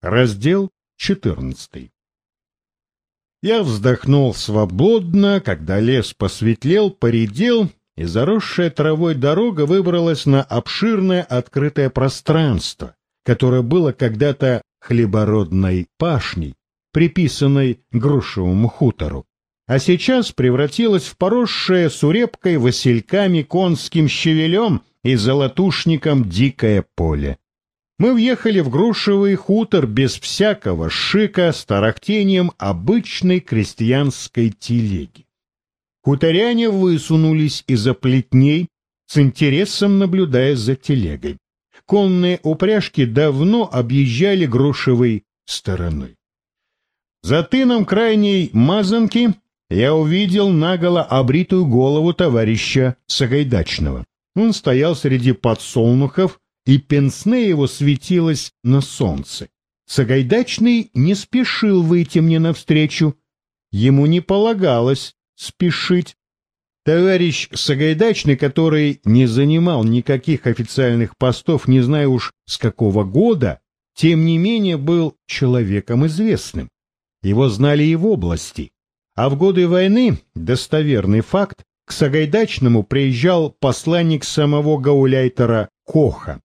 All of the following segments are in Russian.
Раздел 14. Я вздохнул свободно, когда лес посветлел, поредел, и заросшая травой дорога выбралась на обширное открытое пространство, которое было когда-то хлебородной пашней, приписанной грушевому хутору, а сейчас превратилось в поросшее сурепкой, васильками, конским щавелем и золотушником дикое поле. Мы въехали в грушевый хутор без всякого шика с тарахтением обычной крестьянской телеги. Хуторяне высунулись из-за плетней, с интересом наблюдая за телегой. Конные упряжки давно объезжали грушевой стороной. За тыном крайней мазанки я увидел наголо обритую голову товарища Сагайдачного. Он стоял среди подсолнухов, и пенсне его светилось на солнце. Сагайдачный не спешил выйти мне навстречу. Ему не полагалось спешить. Товарищ Сагайдачный, который не занимал никаких официальных постов, не знаю уж с какого года, тем не менее был человеком известным. Его знали и в области. А в годы войны, достоверный факт, к Сагайдачному приезжал посланник самого гауляйтера Коха.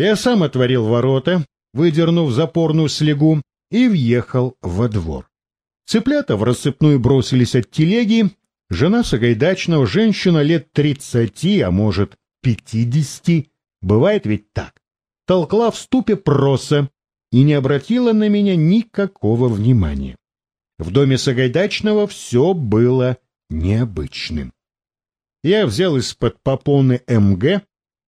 Я сам отворил ворота, выдернув запорную слегу, и въехал во двор. Цыплята в рассыпную бросились от телеги. Жена Сагайдачного, женщина лет тридцати, а может пятидесяти, бывает ведь так, толкла в ступе проса и не обратила на меня никакого внимания. В доме Сагайдачного все было необычным. Я взял из-под попоны МГ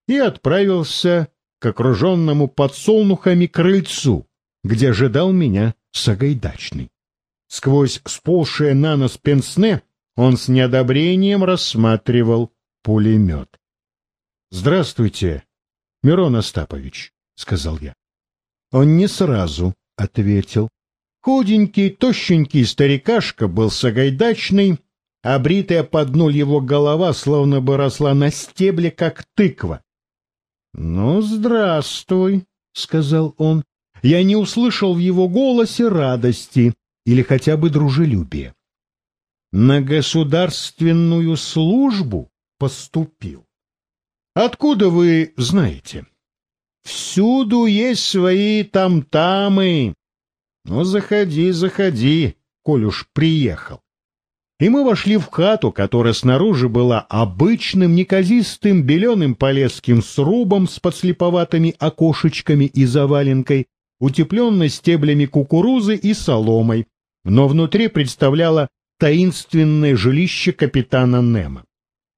и отправился к окруженному подсолнухами крыльцу, где ожидал меня Сагайдачный. Сквозь сползшее на нос пенсне он с неодобрением рассматривал пулемет. — Здравствуйте, Мирон Остапович, — сказал я. Он не сразу ответил. Худенький, тощенький старикашка был сагайдачный, а бритая под ноль его голова словно бы росла на стебле, как тыква. — Ну, здравствуй, — сказал он. Я не услышал в его голосе радости или хотя бы дружелюбия. На государственную службу поступил. Откуда вы знаете? Всюду есть свои там-тамы. Ну, заходи, заходи, коль уж приехал и мы вошли в хату, которая снаружи была обычным неказистым беленым полесским срубом с подслеповатыми окошечками и заваленкой, утепленной стеблями кукурузы и соломой, но внутри представляла таинственное жилище капитана Немо.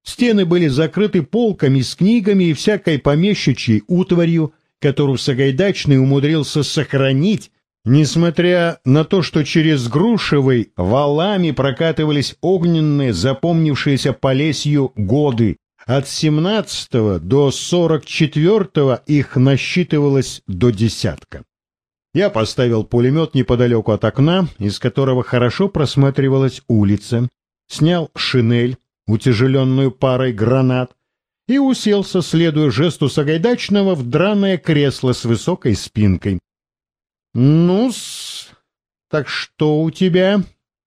Стены были закрыты полками с книгами и всякой помещичьей утварью, которую Сагайдачный умудрился сохранить Несмотря на то, что через Грушевый валами прокатывались огненные, запомнившиеся по лесью годы, от 17 до 44 их насчитывалось до десятка. Я поставил пулемет неподалеку от окна, из которого хорошо просматривалась улица, снял шинель, утяжеленную парой гранат, и уселся, следуя жесту Сагайдачного, в драное кресло с высокой спинкой. Ну-с, так что у тебя,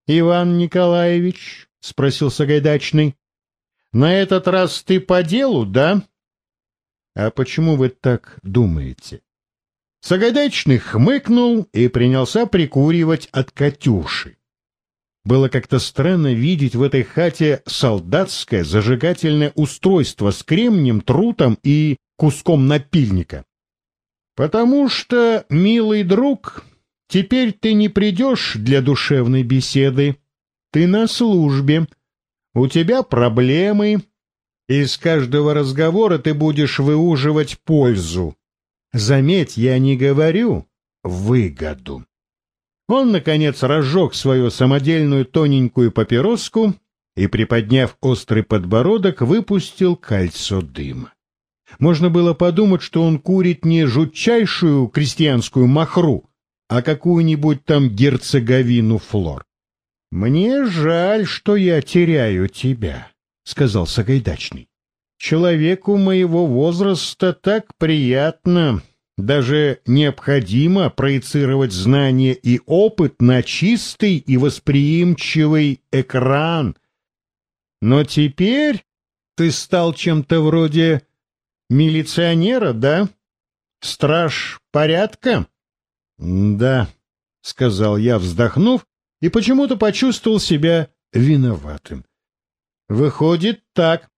Иван Николаевич? — спросил Сагайдачный. — На этот раз ты по делу, да? — А почему вы так думаете? Сагайдачный хмыкнул и принялся прикуривать от Катюши. Было как-то странно видеть в этой хате солдатское зажигательное устройство с кремнем, трутом и куском напильника. Потому что, милый друг, теперь ты не придешь для душевной беседы. Ты на службе. У тебя проблемы. Из каждого разговора ты будешь выуживать пользу. Заметь, я не говорю выгоду. Он, наконец, разжег свою самодельную тоненькую папироску и, приподняв острый подбородок, выпустил кольцо дыма. Можно было подумать, что он курит не жутчайшую крестьянскую махру, а какую-нибудь там герцоговину флор. — Мне жаль, что я теряю тебя, — сказал Сагайдачный. — Человеку моего возраста так приятно Даже необходимо проецировать знания и опыт на чистый и восприимчивый экран. Но теперь ты стал чем-то вроде милиционера, да? Страж порядка? — Да, — сказал я, вздохнув, и почему-то почувствовал себя виноватым. — Выходит так.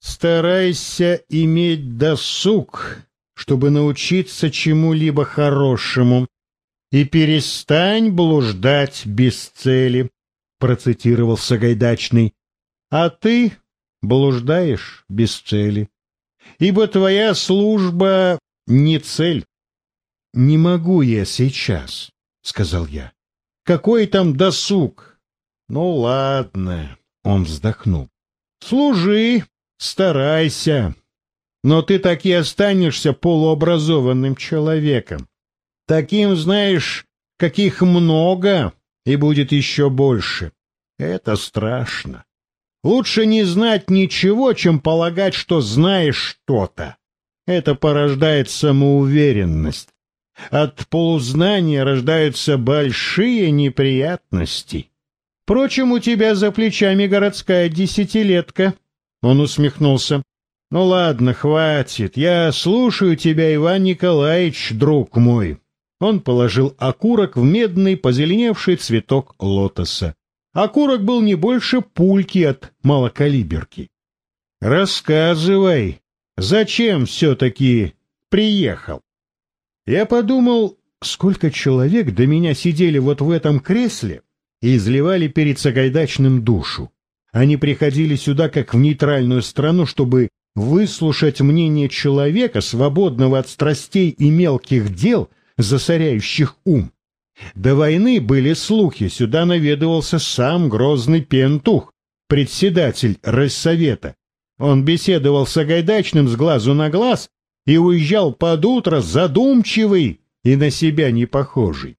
Старайся иметь досуг, чтобы научиться чему-либо хорошему, и перестань блуждать без цели, — процитировал Сагайдачный. — А ты блуждаешь без цели, ибо твоя служба не цель. — Не могу я сейчас, — сказал я. — Какой там досуг? — Ну, ладно, — он вздохнул. — Служи, старайся, но ты так и останешься полуобразованным человеком. Таким, знаешь, каких много, и будет еще больше. Это страшно. Лучше не знать ничего, чем полагать, что знаешь что-то. Это порождает самоуверенность. От полузнания рождаются большие неприятности. Впрочем, у тебя за плечами городская десятилетка. Он усмехнулся. Ну ладно, хватит. Я слушаю тебя, Иван Николаевич, друг мой. Он положил окурок в медный позеленевший цветок лотоса. Окурок был не больше пульки от малокалиберки. Рассказывай, зачем все-таки приехал? Я подумал, сколько человек до меня сидели вот в этом кресле и изливали перед Сагайдачным душу. Они приходили сюда как в нейтральную страну, чтобы выслушать мнение человека, свободного от страстей и мелких дел, засоряющих ум. До войны были слухи, сюда наведывался сам грозный пентух, председатель Россовета. Он беседовал с Агайдачным с глазу на глаз и уезжал под утро задумчивый и на себя не похожий.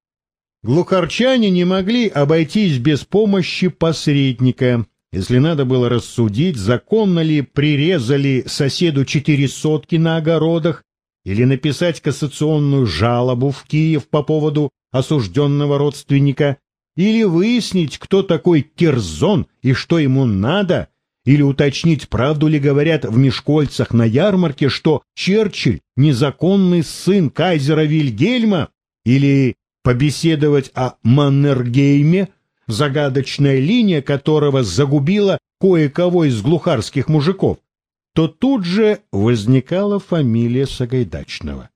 Глухарчане не могли обойтись без помощи посредника. Если надо было рассудить, законно ли прирезали соседу четыре сотки на огородах, или написать кассационную жалобу в Киев по поводу осужденного родственника, или выяснить, кто такой Керзон и что ему надо, или уточнить, правду ли говорят в Мешкольцах на ярмарке, что Черчилль — незаконный сын кайзера Вильгельма, или побеседовать о Маннергейме, загадочная линия которого загубила кое-кого из глухарских мужиков, то тут же возникала фамилия Сагайдачного.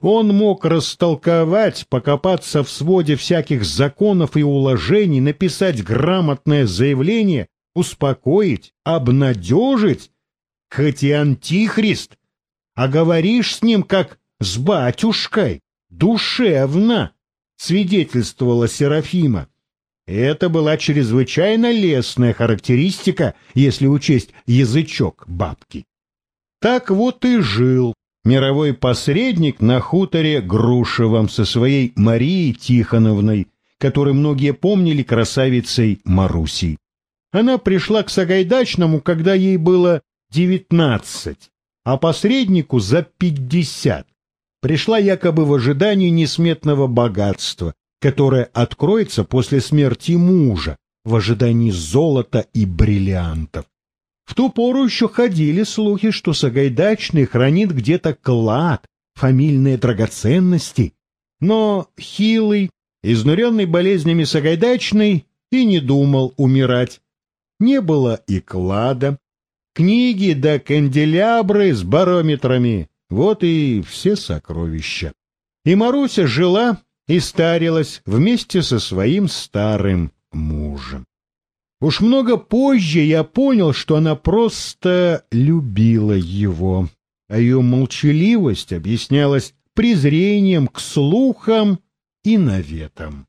Он мог растолковать, покопаться в своде всяких законов и уложений, написать грамотное заявление, успокоить, обнадежить, хоть и антихрист, а говоришь с ним как с батюшкой, душевно, свидетельствовала Серафима. Это была чрезвычайно лестная характеристика, если учесть язычок бабки. Так вот и жил мировой посредник на хуторе Грушевом со своей Марией Тихоновной, которой многие помнили красавицей Марусей. Она пришла к Сагайдачному, когда ей было девятнадцать, а посреднику за пятьдесят. Пришла якобы в ожидании несметного богатства, которое откроется после смерти мужа, в ожидании золота и бриллиантов. В ту пору еще ходили слухи, что Сагайдачный хранит где-то клад, фамильные драгоценности. Но хилый, изнуренный болезнями Сагайдачный, и не думал умирать. Не было и клада. Книги да канделябры с барометрами — вот и все сокровища. И Маруся жила и старилась вместе со своим старым мужем. Уж много позже я понял, что она просто любила его, а ее молчаливость объяснялась презрением к слухам и наветам.